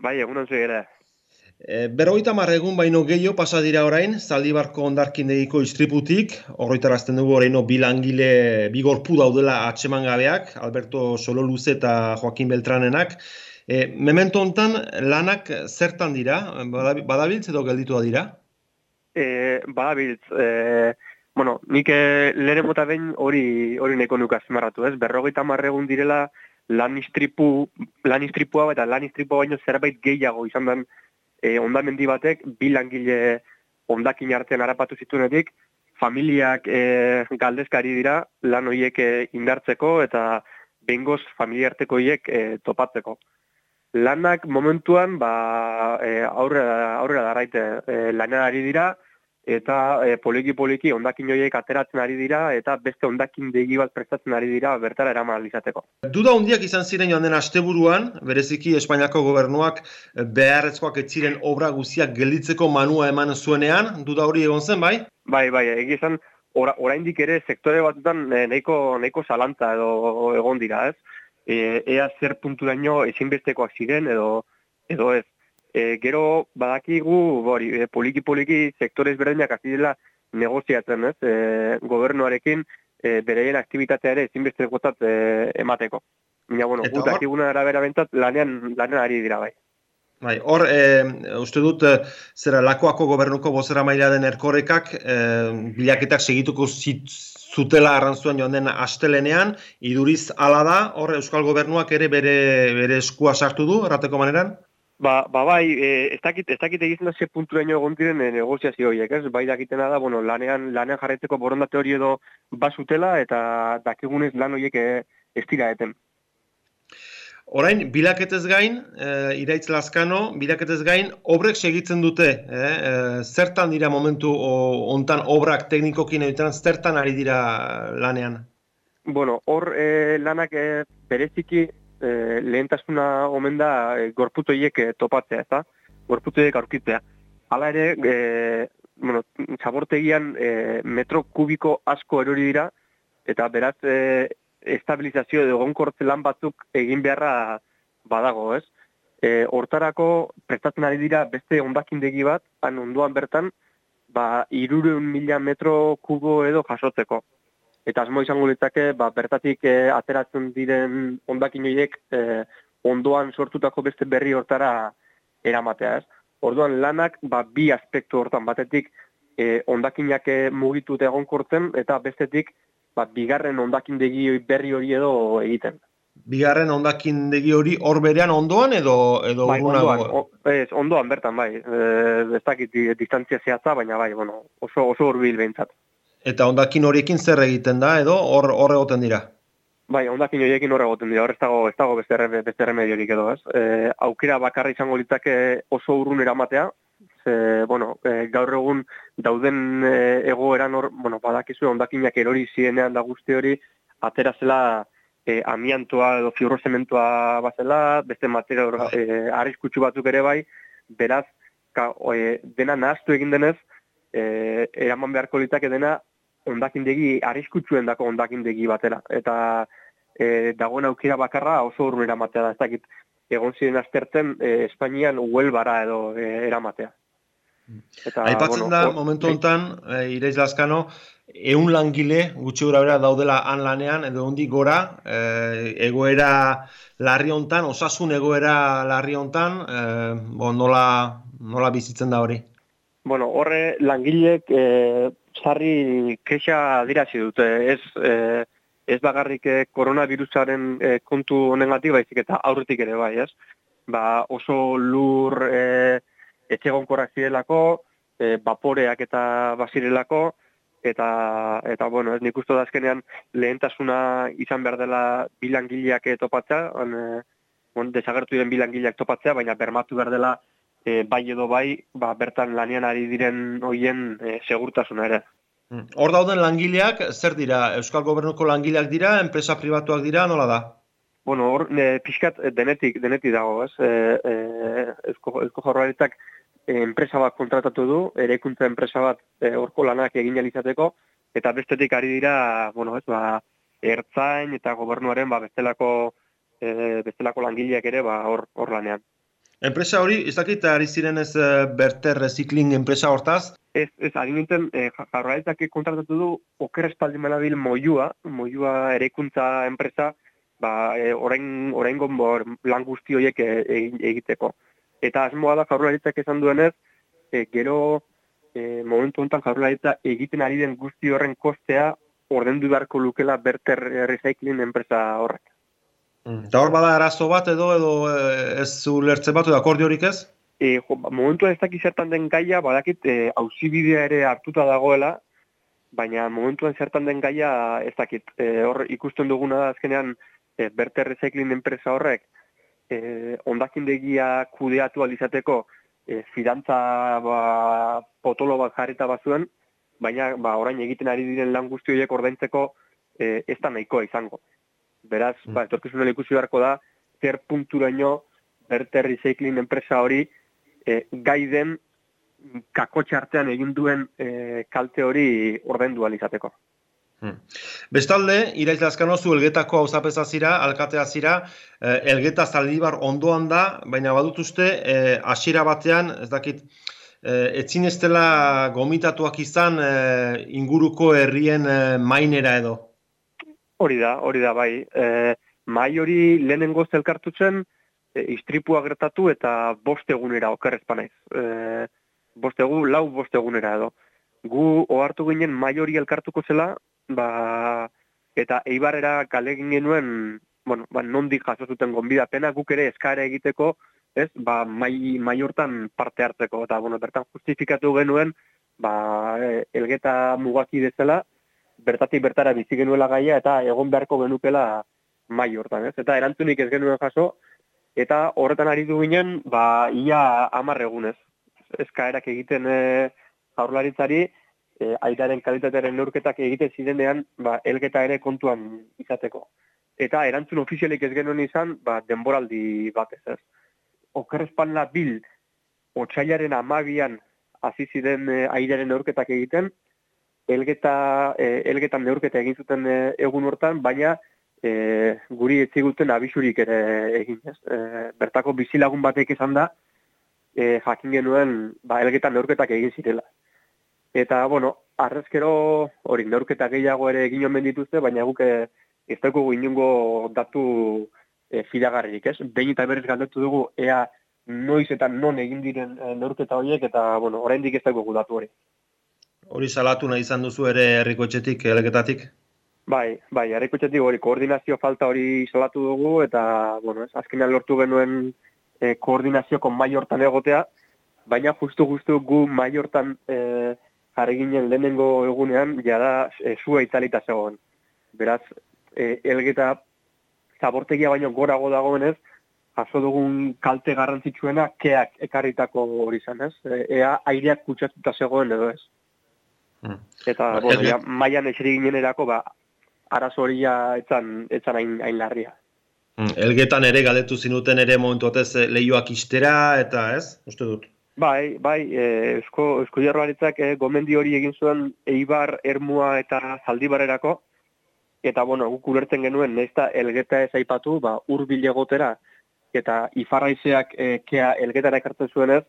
Bai, egunon zu ere. E, berrogeita egun baino gehiago pasa dira orain, zaldibarko ondarkindegiko istriputik, horretarazten dugu oraino bilangile bigorpu daudela atseman gabeak, Alberto Sololuze eta Joaquin Beltranenak. E, memento hontan lanak zertan dira, badabiltz edo gelditu da dira? E, badabiltz, e, bueno, nik e, lere mota behin hori hori neko nuka zimarratu, ez? Berrogeita egun direla lan istripu, lan istripua eta lan istripua baino zerbait gehiago izan den e, ondamendi batek bi langile ondakin artean harapatu zituenetik, familiak e, galdezkari dira lan horiek e, indartzeko eta bengoz familia arteko horiek e, topatzeko. Lanak momentuan ba, e, aurrera, aurrera darraite e, ari dira, eta e, poliki poliki ondakin horiek ateratzen ari dira eta beste ondakin degi bat prestatzen ari dira bertara eraman izateko. Duda hundiak izan ziren joan den asteburuan, bereziki Espainiako gobernuak eh, beharrezkoak ez ziren obra guziak gelditzeko manua eman zuenean, duda hori egon zen bai? Bai, bai, egizan ora, oraindik ere sektore batzutan e, nahiko, nahiko salantza edo egon dira, ez? E, ea zer puntu daño ezinbestekoak ziren edo edo ez e, gero badakigu hori e, poliki poliki sektores berdinak hasi dela negoziatzen, ez? E, gobernuarekin e, bereien aktibitatea ere ezinbeste gotat e, emateko. Baina bueno, gut dakiguna arabera bentzat lanean lanean ari dira bai. Bai, hor, e, uste dut, e, zera lakoako gobernuko bozera maila den erkorekak, e, bilaketak segituko zutela arrantzuen joan den astelenean, iduriz ala da, hor, Euskal Gobernuak ere bere, bere eskua sartu du, errateko maneran? Ba, ba bai, e, ez dakit, ez dakit egizten da ze punturaino egon diren e, negoziazio horiek, ez? Bai dakitena da, bueno, lanean, lanean jarretzeko borondate hori edo basutela eta dakigunez lan horiek e, ez dira eten. Orain, bilaketez gain, e, iraitz laskano, bilaketez gain, obrek segitzen dute, eh? e, zertan dira momentu hontan obrak teknikokin egiten, zertan ari dira lanean? Bueno, hor e, lanak e, bereziki e, lehentasuna omen da e, gorputoiek e, topatzea, eta gorputoiek aurkitzea. Hala ere, e, bueno, zabortegian e, metro kubiko asko erori dira, eta beraz e, estabilizazio edo gonkortze lan batzuk egin beharra badago, ez? E, hortarako prestatzen ari dira beste ondakindegi bat, han onduan bertan, ba, irureun mila metro kubo edo jasotzeko eta asmo izango litzake ba, bertatik e, ateratzen diren ondakin horiek e, ondoan sortutako beste berri hortara eramatea, ez? Orduan lanak ba, bi aspektu hortan batetik e, ondakinak mugitu eta egonkortzen eta bestetik ba, bigarren ondakindegi berri hori edo egiten. Bigarren ondakindegi hori hor berean ondoan edo edo bai, ondoan, o, ez, ondoan bertan bai. E, ez dakit distantzia zehatza, baina bai, bueno, oso oso hurbil behintzat. Eta ondakin horiekin zer egiten da edo hor hor egoten dira? Bai, ondakin horiekin hor egoten dira. Hor ez dago ez dago beste beste remediorik edo, ez? E, aukera bakarra izango litzake oso urrun eramatea. Ze, bueno, e, gaur egun dauden e, egoeran hor, bueno, badakizu ondakinak erori zienean da guzti hori atera zela e, amiantoa edo fiurrozementoa bazela, beste material bai. e, arriskutsu batzuk ere bai, beraz, ka, e, dena nahaztu egin denez, e, eraman beharko litzake dena ondakindegi arriskutsuen dako ondakindegi batera. Eta e, dagoen aukera bakarra oso urrun eramatea da. Ez dakit, egon ziren aztertzen e, Espainian uelbara edo e, eramatea. Eta, Aipatzen bueno, da, momentu honetan, e, Ireiz Laskano, eun langile gutxi gura bera daudela han lanean, edo hondi gora, e, egoera larri hontan, osasun egoera larri hontan, e, bon, nola, nola bizitzen da hori? Bueno, horre langilek e, sarri kexa dirazi dute, ez e, ez bagarrik e, koronavirusaren e, kontu honengatik baizik eta aurretik ere bai, ez? Ba, oso lur e, etxegonkorrak zirelako, e, baporeak eta bazirelako, eta, eta bueno, ez nik uste da azkenean lehentasuna izan behar dela bilangileak topatzea, on, e, on, desagertu diren bilangileak topatzea, baina bermatu behar dela e, bai edo bai, ba, bertan lanian ari diren hoien e, segurtasuna ere. Hmm. Hor dauden langileak, zer dira? Euskal Gobernuko langileak dira, enpresa pribatuak dira, nola da? Bueno, hor, e, pixkat denetik, denetik dago, ez? E, e, ezko, ezko e, enpresa bat kontratatu du, ere ikuntza enpresa bat e, horko lanak egin alizateko, eta bestetik ari dira, bueno, ez, ba, ertzain eta gobernuaren ba, bestelako, e, bestelako langileak ere ba, hor, hor lanean. Enpresa hori, ez dakit, ari ziren ez uh, Berter Recycling enpresa hortaz? Ez, ez, ari nintzen, e, kontratatu du, oker espaldi bil moiua, moiua erekuntza enpresa, ba, e, orain, orain gonbor lan guzti horiek e, egiteko. Eta asmoa da jaurlaritzak esan duenez, e, gero e, momentu honetan jaurlaritza egiten ari den guzti horren kostea ordendu beharko lukela Berter Recycling enpresa horrek. Mm. Eta hor bada arazo bat edo edo ez zu lertzen bat edo akordiorik ez? E, jo, ba, momentu ez dakit zertan den gaia, badakit e, hausibidea ere hartuta dagoela, baina momentuan zertan den gaia ez dakit. E, hor ikusten duguna da azkenean e, Berter Recycling enpresa horrek e, ondakindegia kudeatu alizateko e, fidantza ba, potolo bat jarrita bazuen, baina ba, orain egiten ari diren lan guzti horiek ordaintzeko e, ez da nahikoa izango. Beraz, mm. ba, etorkizunel ikusi beharko da, zer punturaino Berter Recycling enpresa hori e, gai den kakotxe artean egin duen e, kalte hori ordaindu alizateko. Hmm. Bestalde, iraiz lazkano zu elgetako hau zira, alkatea zira, eh, elgeta zaldibar ondoan da, baina badut uste, eh, asira batean, ez dakit, eh, etzin ez dela gomitatuak izan eh, inguruko herrien eh, mainera edo? Hori da, hori da, bai. Eh, mai hori lehenengo zelkartutzen, eh, istripua gertatu eta bost egunera okerrezpanaiz. Eh, bost egun, lau bost egunera edo. Gu ohartu ginen mai hori elkartuko zela, ba, eta eibarrera kale genuen, bueno, ba, nondik jaso zuten gonbidapena, guk ere eskara egiteko, ez, ba, mai, mai hortan parte hartzeko, eta, bueno, bertan justifikatu genuen, ba, e, elgeta mugaki dezela, bertatik bertara bizi genuela gaia, eta egon beharko genukela mai hortan, ez, eta erantzunik ez genuen jaso, eta horretan ari du ginen, ba, ia amar egunez, eskaerak egiten e, jaurlaritzari, e, airaren kalitatearen neurketak egite zirenean, ba, elgeta ere kontuan izateko. Eta erantzun ofizialik ez genuen izan, ba, denboraldi batez ez. Okerrezpanla bil, otxailaren amabian hasi ziren e, airaren neurketak egiten, elgeta, e, elgetan neurketa egin zuten e, egun hortan, baina e, guri etziguten abisurik ere egin ez. E, bertako bizilagun batek izan da, e, jakin genuen ba, elgetan neurketak egin zirela. Eta, bueno, arrezkero hori neurketa gehiago ere egin omen dituzte, baina guk eh, ez dugu inungo datu e, fidagarrik, ez? Behin eta berriz galdetu dugu, ea noiz eta non egin diren e, neurketa horiek, eta, bueno, oraindik ez dugu datu hori. Hori salatu nahi izan duzu ere herrikotxetik, eleketatik? Bai, bai, herrikotxetik hori koordinazio falta hori salatu dugu, eta, bueno, ez, azkenean lortu genuen e, koordinazioko maiortan egotea, baina justu-justu gu maiortan e, jarri ginen lehenengo egunean, jada e, zua itzalita zegoen. Beraz, e, elgeta zabortegia baino gorago dagoenez, jaso dugun kalte garrantzitsuena keak ekarritako hori zan, ez? E, ea aireak kutsatuta zegoen edo ez. Hmm. Eta, ba, bueno, ja, maian eseri ginen erako, ba, arazo hori etzan, etzan hain, hain larria. Hmm. Elgetan ere galdetu zinuten ere momentu atez lehioak istera, eta ez? Uste dut? Bai, bai, e, esko, esko jarroaritzak e, gomendi hori egin zuen Eibar, Ermua eta Zaldibarerako, eta, bueno, guk ulertzen genuen, nesta elgeta ez aipatu, ba, urbil egotera, eta ifarraizeak e, kea elgetara ekartzen zuen ez,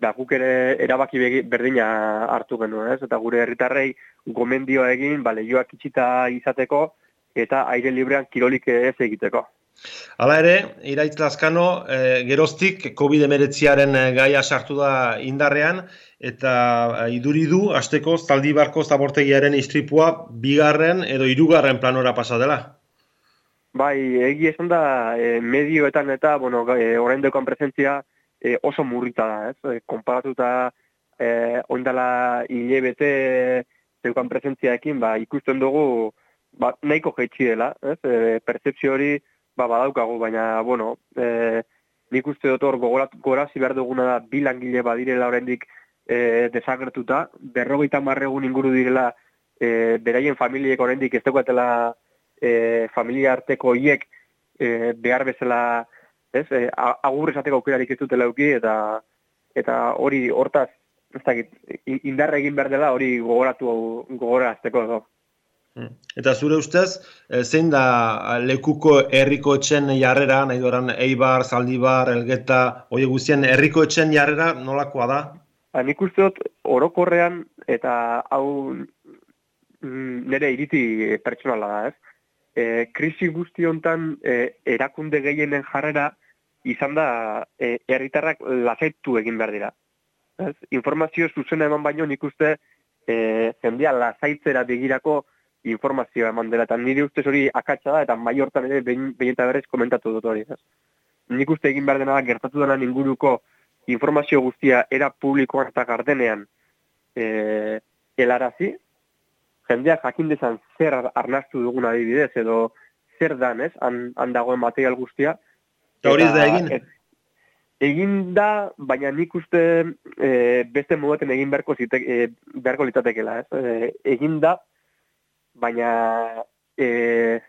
da guk ere erabaki berdina hartu genuen ez, eta gure herritarrei gomendioa egin, ba, lehioak itxita izateko, eta aire librean kirolik ez egiteko. Hala ere, iraitz lazkano, e, geroztik COVID-19 eh, gaia sartu da indarrean, eta e, iduri du, azteko, zaldibarko zabortegiaren istripua bigarren edo hirugarren planora pasa dela. Bai, egi esan da, e, medioetan eta, bueno, e, orain presentzia e, oso murrita da, ez? E, komparatuta e, oindala hilebete zeukan presentziaekin, ba, ikusten dugu, ba, nahiko jaitsi dela, ez? E, percepzio hori, ba, badaukagu, baina, bueno, e, nik uste dut hor gorazi behar duguna da bi langile badirela oraindik e, desagertuta, berrogeita marregun inguru direla e, beraien familiek oraindik ez dagoetela e, familia arteko hiek e, behar bezala ez, e, agur esateko aukerarik ez dutela uki, eta eta hori hortaz ez dakit, indarra egin behar dela hori gogoratu gogorazteko edo. Hmm. Eta zure ustez, e, zein da lekuko herriko etxen jarrera, nahi doran Eibar, Zaldibar, Elgeta, oie guztien herriko etxen jarrera nolakoa da? Ba, nik uste dut orokorrean eta hau mm, nire iriti pertsonala da, ez? E, krisi guzti hontan e, erakunde gehienen jarrera izan da e, herritarrak lasaitu egin behar dira. Ez? Informazio zuzena eman baino nik uste e, jendea lasaitzera begirako informazioa eman dela, eta nire ustez hori akatsa da, eta mai hortan ere behin, eta berrez komentatu dut hori. Ez. Nik uste egin behar dena gertatu dena inguruko informazio guztia era publikoan eta gardenean e, elarazi, jendeak jakin dezan zer arnastu dugun adibidez, edo zer dan, ez, han, dagoen material guztia. Eta hori da egin? egin da, baina nik uste e, beste moduetan egin beharko, zite, e, beharko litatekela, ez. E, egin da, baina e,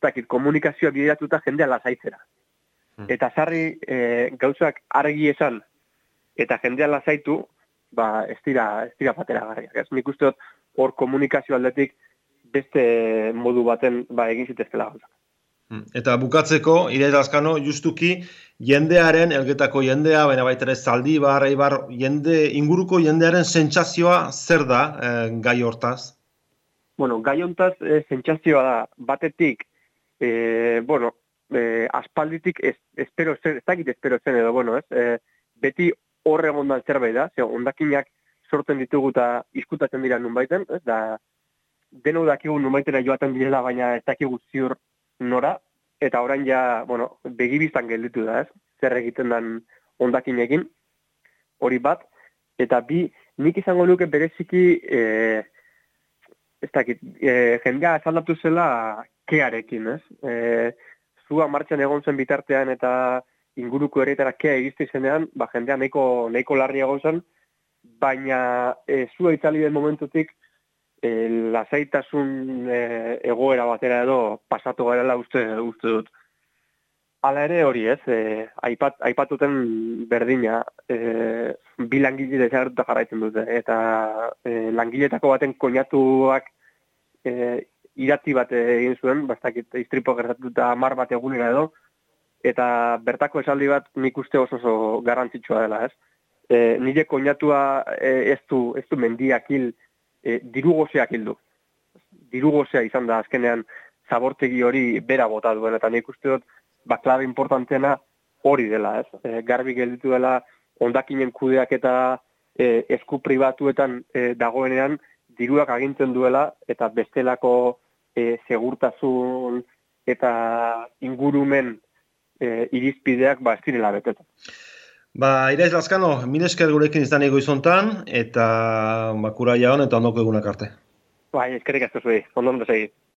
dakit, komunikazioa bideratuta jendea lasaitzera. Hmm. Eta sarri e, gauzak argi esan eta jendea lasaitu, ba, ez dira, ez dira patera. Ez nik uste hor komunikazio aldetik beste modu baten ba, egin zitezkela gauzak. Hmm. Eta bukatzeko, iraita azkano, justuki, jendearen, elgetako jendea, baina baita ere zaldi, bar, bar, jende, inguruko jendearen sentsazioa zer da eh, gai hortaz? bueno, gai hontaz e, da, batetik, e, bueno, e, aspalditik ez, espero zen, ez dakit espero zen edo, bueno, ez, e, beti horre egondan zerbait da, ze ondakinak sortzen ditugu eta izkutatzen dira nun baiten, ez, da, denu dakigu nun baitera joaten direla, baina ez dakigu ziur nora, eta orain ja, bueno, begibiztan gelditu da, ez, zer egiten den ondakinekin, hori bat, eta bi, nik izango nuke bereziki, eh, ez dakit, e, jendea esaldatu zela kearekin, ez? E, zua martxan egon zen bitartean eta inguruko erretara kea egizte zenean, ba, jendea nahiko, nahiko larri egon zen, baina e, zua itzali den momentutik e, lasaitasun e, egoera batera edo pasatu garela uste, uste dut. Hala ere hori ez, e, aipat, aipatuten berdina, e, bi langile desagertuta jarraitzen dute, eta e, langiletako baten koinatuak e, irati bat egin zuen, bastakit iztripo gertatuta mar bat egunera edo, eta bertako esaldi bat nik uste oso oso garrantzitsua dela, ez? E, nire koinatua e, ez, du, ez du mendiak hil, e, dirugozeak hildu. Dirugozea izan da azkenean zabortegi hori bera bota duen, eta nik uste dut, ba, klabe importantena hori dela, ez? E, garbi gelditu dela ondakinen kudeak eta e, esku pribatuetan e, dagoenean diruak agintzen duela eta bestelako e, segurtasun eta ingurumen e, irizpideak ba ez direla betetzen. Ba, Iraiz Lazkano, mil esker gurekin izan ego izontan, eta bakura jaun eta ondoko egunak arte. Ba, eskerrik ez zuei, ondo segi.